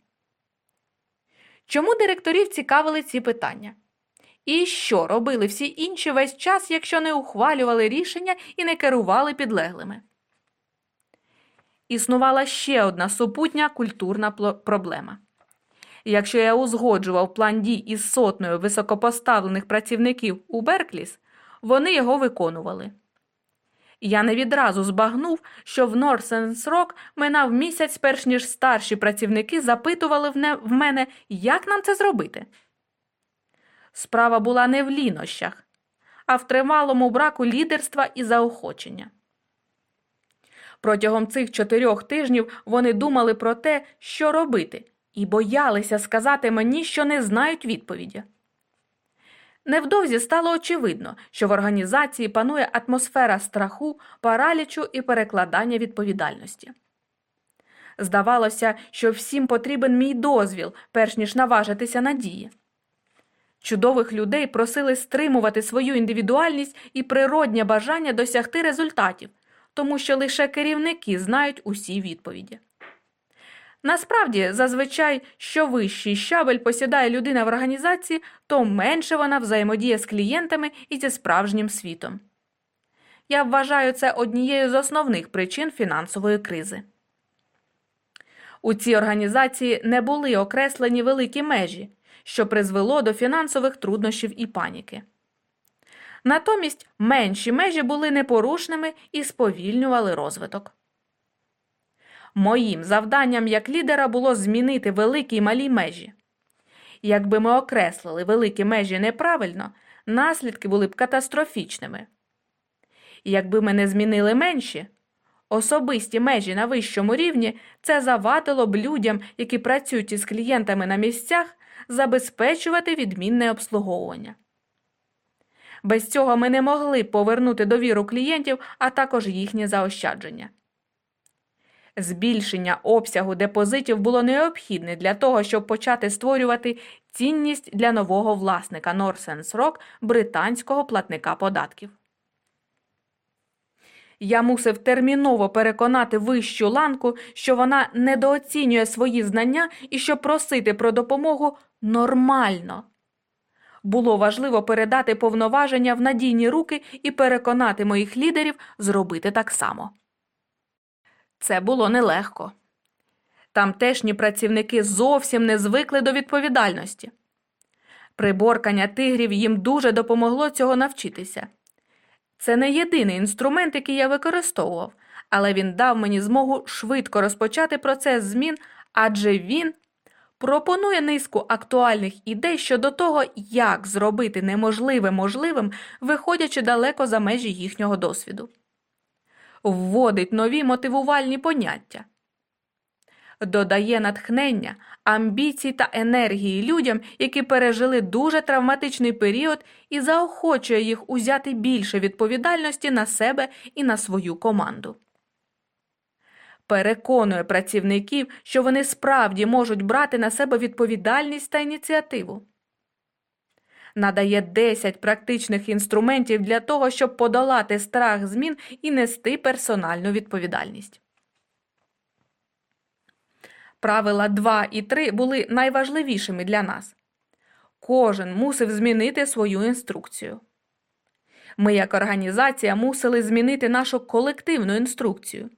Чому директорів цікавили ці питання? І що робили всі інші весь час, якщо не ухвалювали рішення і не керували підлеглими? Існувала ще одна супутня культурна проблема. Якщо я узгоджував план дій із сотнею високопоставлених працівників у Беркліс, вони його виконували. Я не відразу збагнув, що в Норсенс Рок минав місяць, перш ніж старші працівники запитували в мене, як нам це зробити. Справа була не в лінощах, а в тривалому браку лідерства і заохочення. Протягом цих чотирьох тижнів вони думали про те, що робити, і боялися сказати мені, що не знають відповіді. Невдовзі стало очевидно, що в організації панує атмосфера страху, паралічу і перекладання відповідальності. Здавалося, що всім потрібен мій дозвіл, перш ніж наважитися на дії. Чудових людей просили стримувати свою індивідуальність і природнє бажання досягти результатів, тому що лише керівники знають усі відповіді. Насправді, зазвичай, що вищий щабель посідає людина в організації, то менше вона взаємодіє з клієнтами і зі справжнім світом. Я вважаю це однією з основних причин фінансової кризи. У цій організації не були окреслені великі межі, що призвело до фінансових труднощів і паніки. Натомість менші межі були непорушними і сповільнювали розвиток. Моїм завданням як лідера було змінити великі й малі межі. Якби ми окреслили великі межі неправильно, наслідки були б катастрофічними. Якби ми не змінили менші, особисті межі на вищому рівні, це завадило б людям, які працюють із клієнтами на місцях, забезпечувати відмінне обслуговування. Без цього ми не могли повернути довіру клієнтів, а також їхнє заощадження. Збільшення обсягу депозитів було необхідне для того, щоб почати створювати цінність для нового власника Норсенс Рок британського платника податків. Я мусив терміново переконати вищу ланку, що вона недооцінює свої знання і що просити про допомогу нормально. Було важливо передати повноваження в надійні руки і переконати моїх лідерів зробити так само. Це було нелегко. Тамтешні працівники зовсім не звикли до відповідальності. Приборкання тигрів їм дуже допомогло цього навчитися. Це не єдиний інструмент, який я використовував, але він дав мені змогу швидко розпочати процес змін, адже він пропонує низку актуальних ідей щодо того, як зробити неможливе можливим, виходячи далеко за межі їхнього досвіду. Вводить нові мотивувальні поняття, додає натхнення, амбіцій та енергії людям, які пережили дуже травматичний період, і заохочує їх узяти більше відповідальності на себе і на свою команду. Переконує працівників, що вони справді можуть брати на себе відповідальність та ініціативу надає 10 практичних інструментів для того, щоб подолати страх змін і нести персональну відповідальність. Правила 2 і 3 були найважливішими для нас. Кожен мусив змінити свою інструкцію. Ми, як організація, мусили змінити нашу колективну інструкцію.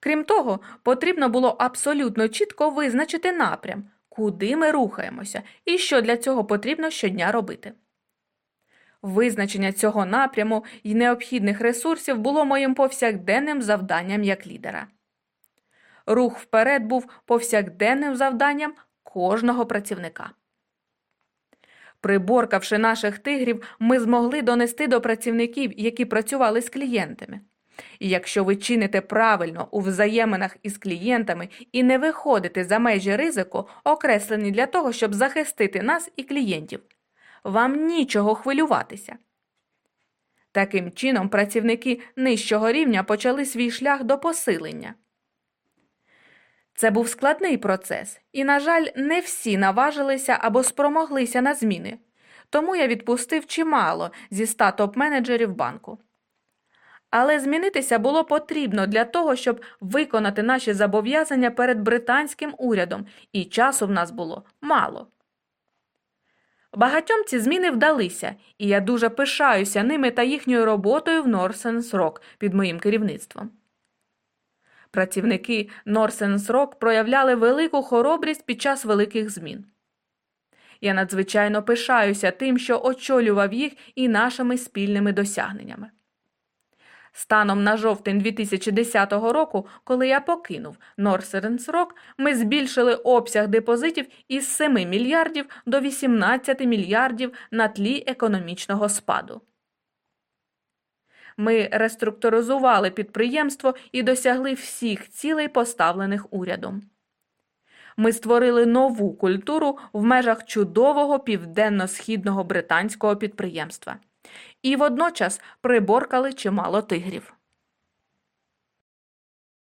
Крім того, потрібно було абсолютно чітко визначити напрям, куди ми рухаємося і що для цього потрібно щодня робити. Визначення цього напряму і необхідних ресурсів було моїм повсякденним завданням як лідера. Рух вперед був повсякденним завданням кожного працівника. Приборкавши наших тигрів, ми змогли донести до працівників, які працювали з клієнтами, І якщо ви чините правильно у взаєминах із клієнтами і не виходите за межі ризику, окреслені для того, щоб захистити нас і клієнтів, вам нічого хвилюватися. Таким чином, працівники нижчого рівня почали свій шлях до посилення. Це був складний процес, і, на жаль, не всі наважилися або спромоглися на зміни, тому я відпустив чимало зі ста топ-менеджерів банку. Але змінитися було потрібно для того, щоб виконати наші зобов'язання перед британським урядом, і часу в нас було мало. Багатьом ці зміни вдалися, і я дуже пишаюся ними та їхньою роботою в Норсенс Рок під моїм керівництвом. Працівники Норсенс Рок проявляли велику хоробрість під час великих змін. Я надзвичайно пишаюся тим, що очолював їх і нашими спільними досягненнями. Станом на жовтень 2010 року, коли я покинув Норсеренс Рок, ми збільшили обсяг депозитів із 7 мільярдів до 18 мільярдів на тлі економічного спаду. Ми реструктуризували підприємство і досягли всіх цілей, поставлених урядом. Ми створили нову культуру в межах чудового південно-східного британського підприємства і водночас приборкали чимало тигрів.